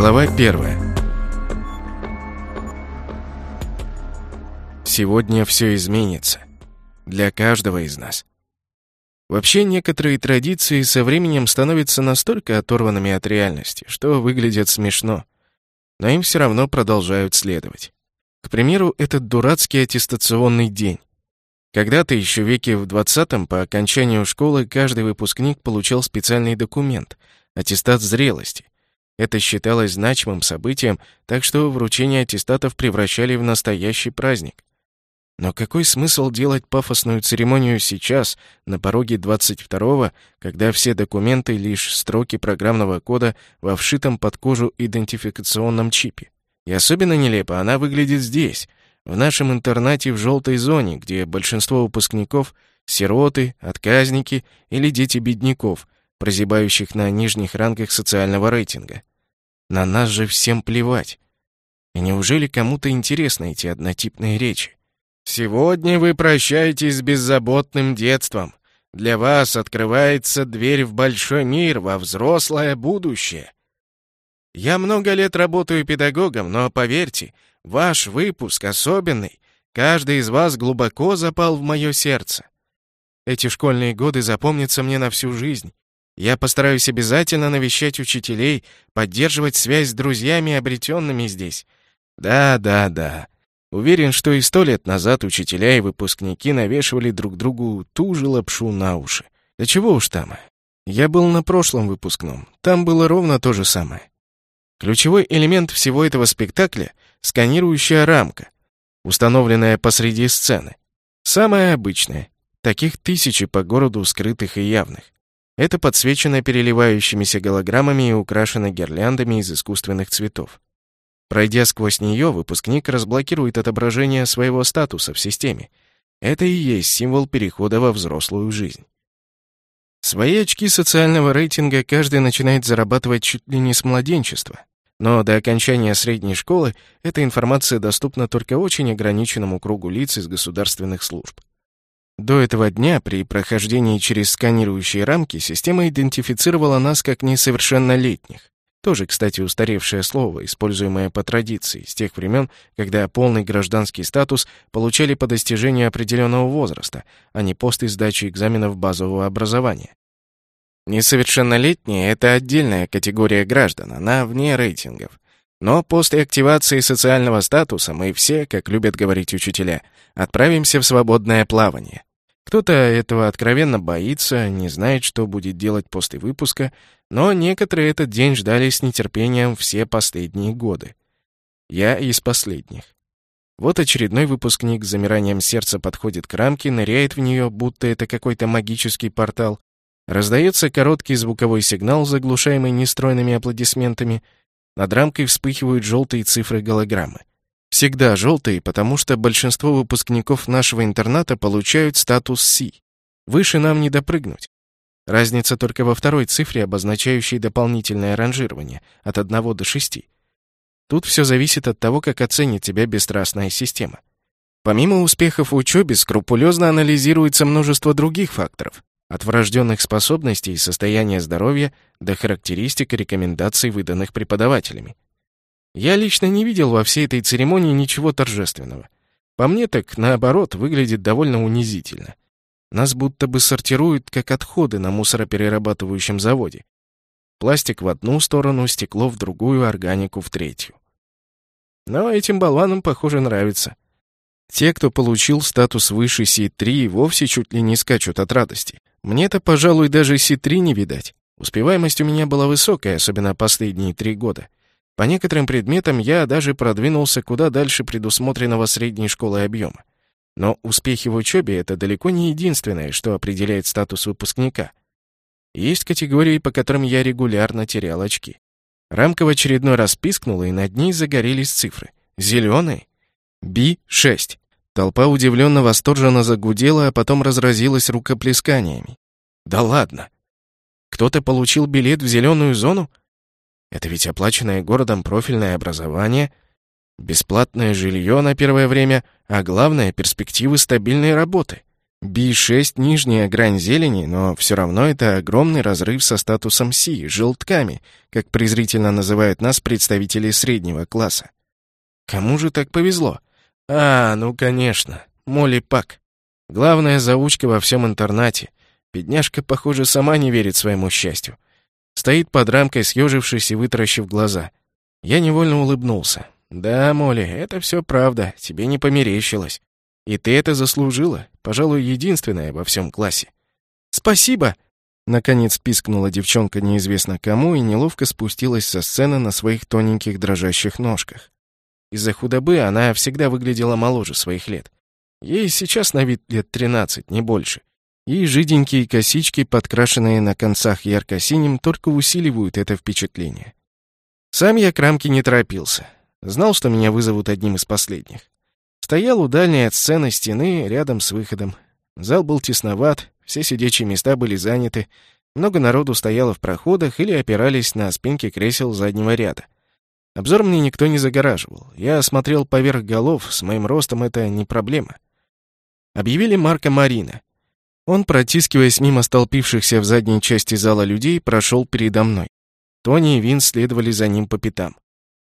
Глава первая. Сегодня все изменится. Для каждого из нас. Вообще, некоторые традиции со временем становятся настолько оторванными от реальности, что выглядят смешно. Но им все равно продолжают следовать. К примеру, этот дурацкий аттестационный день. Когда-то еще веке в 20-м по окончанию школы каждый выпускник получал специальный документ — аттестат зрелости. Это считалось значимым событием, так что вручение аттестатов превращали в настоящий праздник. Но какой смысл делать пафосную церемонию сейчас, на пороге 22-го, когда все документы — лишь строки программного кода во вшитом под кожу идентификационном чипе? И особенно нелепо она выглядит здесь, в нашем интернате в желтой зоне, где большинство выпускников — сироты, отказники или дети бедняков, прозябающих на нижних рангах социального рейтинга. На нас же всем плевать. И неужели кому-то интересны эти однотипные речи? Сегодня вы прощаетесь с беззаботным детством. Для вас открывается дверь в большой мир, во взрослое будущее. Я много лет работаю педагогом, но поверьте, ваш выпуск особенный. Каждый из вас глубоко запал в мое сердце. Эти школьные годы запомнятся мне на всю жизнь. Я постараюсь обязательно навещать учителей, поддерживать связь с друзьями, обретенными здесь. Да, да, да. Уверен, что и сто лет назад учителя и выпускники навешивали друг другу ту же лапшу на уши. Да чего уж там. Я был на прошлом выпускном. Там было ровно то же самое. Ключевой элемент всего этого спектакля — сканирующая рамка, установленная посреди сцены. Самая обычная. Таких тысячи по городу скрытых и явных. Это подсвечено переливающимися голограммами и украшено гирляндами из искусственных цветов. Пройдя сквозь нее, выпускник разблокирует отображение своего статуса в системе. Это и есть символ перехода во взрослую жизнь. Свои очки социального рейтинга каждый начинает зарабатывать чуть ли не с младенчества. Но до окончания средней школы эта информация доступна только очень ограниченному кругу лиц из государственных служб. До этого дня при прохождении через сканирующие рамки система идентифицировала нас как несовершеннолетних. Тоже, кстати, устаревшее слово, используемое по традиции, с тех времен, когда полный гражданский статус получали по достижению определенного возраста, а не после сдачи экзаменов базового образования. Несовершеннолетние — это отдельная категория граждан, она вне рейтингов. Но после активации социального статуса мы все, как любят говорить учителя, отправимся в свободное плавание. Кто-то этого откровенно боится, не знает, что будет делать после выпуска, но некоторые этот день ждали с нетерпением все последние годы. Я из последних. Вот очередной выпускник с замиранием сердца подходит к рамке, ныряет в нее, будто это какой-то магический портал. Раздается короткий звуковой сигнал, заглушаемый нестройными аплодисментами. Над рамкой вспыхивают желтые цифры голограммы. Всегда желтые, потому что большинство выпускников нашего интерната получают статус Си. Выше нам не допрыгнуть. Разница только во второй цифре, обозначающей дополнительное ранжирование от 1 до 6. Тут все зависит от того, как оценит тебя бесстрастная система. Помимо успехов в учебе, скрупулезно анализируется множество других факторов, от врожденных способностей и состояния здоровья до характеристик и рекомендаций, выданных преподавателями. Я лично не видел во всей этой церемонии ничего торжественного. По мне так, наоборот, выглядит довольно унизительно. Нас будто бы сортируют как отходы на мусороперерабатывающем заводе. Пластик в одну сторону, стекло в другую, органику в третью. Но этим болванам, похоже, нравится. Те, кто получил статус выше Си-3, вовсе чуть ли не скачут от радости. Мне-то, пожалуй, даже Си-3 не видать. Успеваемость у меня была высокая, особенно последние три года — по некоторым предметам я даже продвинулся куда дальше предусмотренного средней школы объема. Но успехи в учебе — это далеко не единственное, что определяет статус выпускника. Есть категории, по которым я регулярно терял очки. Рамка в очередной раз пискнула, и над ней загорелись цифры. Зеленые. Би-6. Толпа удивленно восторженно загудела, а потом разразилась рукоплесканиями. Да ладно. Кто-то получил билет в зеленую зону? Это ведь оплаченное городом профильное образование, бесплатное жилье на первое время, а главное — перспективы стабильной работы. B6 — нижняя грань зелени, но все равно это огромный разрыв со статусом Си, желтками, как презрительно называют нас представители среднего класса. Кому же так повезло? А, ну конечно, Молли Пак. Главная заучка во всем интернате. Бедняжка, похоже, сама не верит своему счастью. Стоит под рамкой, съежившись и вытаращив глаза. Я невольно улыбнулся. «Да, Молли, это все правда, тебе не померещилось. И ты это заслужила, пожалуй, единственная во всем классе». «Спасибо!» Наконец пискнула девчонка неизвестно кому и неловко спустилась со сцены на своих тоненьких дрожащих ножках. Из-за худобы она всегда выглядела моложе своих лет. Ей сейчас на вид лет 13, не больше. И жиденькие косички, подкрашенные на концах ярко-синим, только усиливают это впечатление. Сам я к рамке не торопился. Знал, что меня вызовут одним из последних. Стоял у дальней от сцены стены, рядом с выходом. Зал был тесноват, все сидячие места были заняты, много народу стояло в проходах или опирались на спинки кресел заднего ряда. Обзор мне никто не загораживал. Я смотрел поверх голов, с моим ростом это не проблема. Объявили Марка Марина. Он, протискиваясь мимо столпившихся в задней части зала людей, прошел передо мной. Тони и Вин следовали за ним по пятам.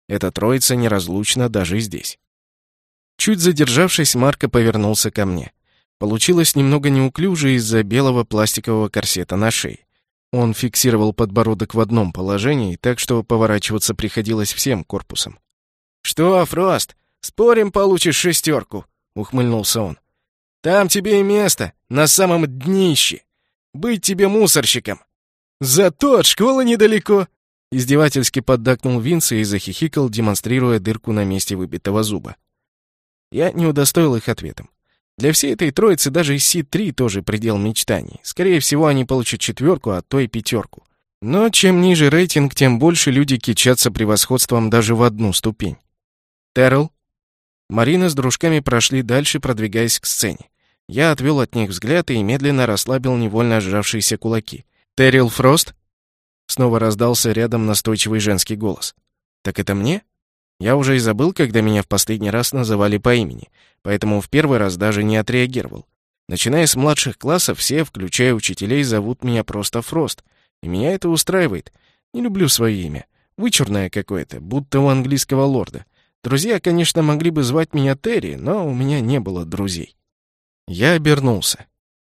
Эта троица неразлучна даже здесь. Чуть задержавшись, Марко повернулся ко мне. Получилось немного неуклюже из-за белого пластикового корсета на шее. Он фиксировал подбородок в одном положении, так что поворачиваться приходилось всем корпусом. «Что, Фрост, спорим, получишь шестерку?» — ухмыльнулся он. «Там тебе и место, на самом днище. Быть тебе мусорщиком. Зато от школы недалеко!» Издевательски поддакнул Винс и захихикал, демонстрируя дырку на месте выбитого зуба. Я не удостоил их ответом. Для всей этой троицы даже Си-3 тоже предел мечтаний. Скорее всего, они получат четверку, а то и пятерку. Но чем ниже рейтинг, тем больше люди кичатся превосходством даже в одну ступень. Террел. Марина с дружками прошли дальше, продвигаясь к сцене. Я отвел от них взгляд и медленно расслабил невольно сжавшиеся кулаки. «Террил Фрост?» Снова раздался рядом настойчивый женский голос. «Так это мне?» Я уже и забыл, когда меня в последний раз называли по имени, поэтому в первый раз даже не отреагировал. Начиная с младших классов, все, включая учителей, зовут меня просто Фрост, и меня это устраивает. Не люблю свое имя. Вычурное какое-то, будто у английского лорда. Друзья, конечно, могли бы звать меня Терри, но у меня не было друзей. Я обернулся.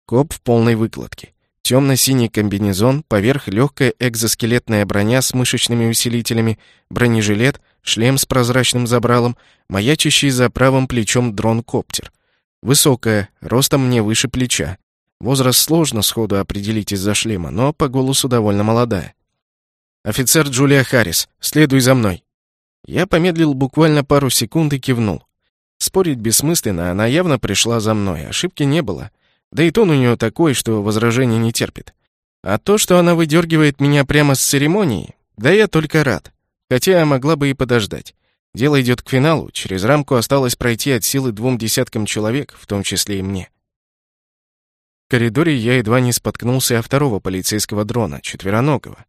Коп в полной выкладке. Темно-синий комбинезон, поверх легкая экзоскелетная броня с мышечными усилителями, бронежилет — шлем с прозрачным забралом, маячащий за правым плечом дрон-коптер. Высокая, ростом мне выше плеча. Возраст сложно сходу определить из-за шлема, но по голосу довольно молодая. «Офицер Джулия Харрис, следуй за мной!» Я помедлил буквально пару секунд и кивнул. Спорить бессмысленно, она явно пришла за мной, ошибки не было. Да и тон у нее такой, что возражений не терпит. А то, что она выдергивает меня прямо с церемонии, да я только рад. Хотя могла бы и подождать. Дело идет к финалу, через рамку осталось пройти от силы двум десяткам человек, в том числе и мне. В коридоре я едва не споткнулся о второго полицейского дрона, четвероногого.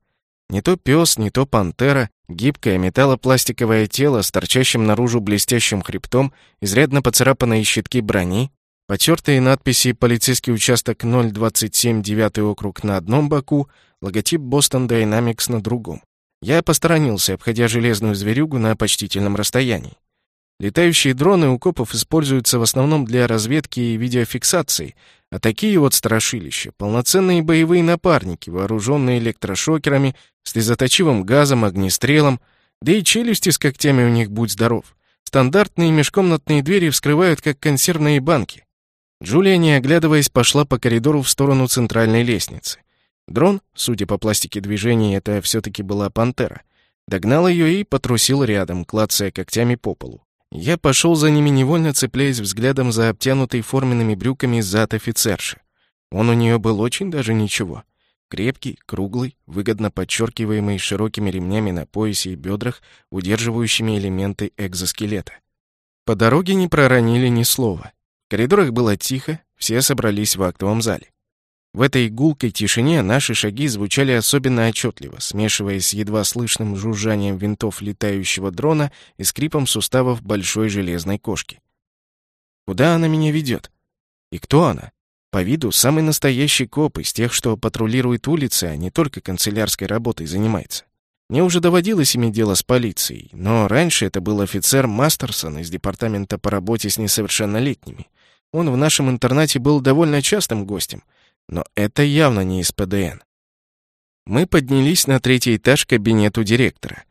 Не то пес, не то пантера, гибкое металлопластиковое тело с торчащим наружу блестящим хребтом, изрядно поцарапанные щитки брони, потертые надписи «Полицейский участок 027, 9 округ» на одном боку, логотип Boston Dynamics на другом. Я посторонился, обходя железную зверюгу на почтительном расстоянии. Летающие дроны у копов используются в основном для разведки и видеофиксации, а такие вот страшилища — полноценные боевые напарники, вооруженные электрошокерами, слезоточивым газом, огнестрелом, да и челюсти с когтями у них будь здоров. Стандартные межкомнатные двери вскрывают, как консервные банки. Джулия, не оглядываясь, пошла по коридору в сторону центральной лестницы. Дрон, судя по пластике движений, это все-таки была пантера, догнал ее и потрусил рядом, клацая когтями по полу. Я пошел за ними, невольно цепляясь взглядом за обтянутый форменными брюками зад офицерши. Он у нее был очень даже ничего. Крепкий, круглый, выгодно подчеркиваемый широкими ремнями на поясе и бедрах, удерживающими элементы экзоскелета. По дороге не проронили ни слова. В коридорах было тихо, все собрались в актовом зале. В этой гулкой тишине наши шаги звучали особенно отчетливо, смешиваясь с едва слышным жужжанием винтов летающего дрона и скрипом суставов большой железной кошки. Куда она меня ведет? И кто она? По виду самый настоящий коп из тех, что патрулирует улицы, а не только канцелярской работой занимается. Мне уже доводилось иметь дело с полицией, но раньше это был офицер Мастерсон из департамента по работе с несовершеннолетними. Он в нашем интернате был довольно частым гостем, но это явно не из ПДН. Мы поднялись на третий этаж кабинету директора.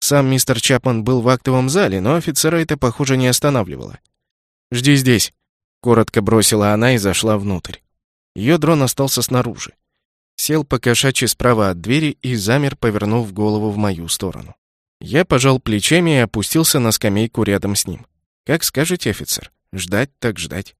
Сам мистер Чапман был в актовом зале, но офицера это, похоже, не останавливало. «Жди здесь», — коротко бросила она и зашла внутрь. Ее дрон остался снаружи. Сел по кошачьи справа от двери и замер, повернув голову в мою сторону. Я пожал плечами и опустился на скамейку рядом с ним. «Как скажете, офицер. Ждать так ждать».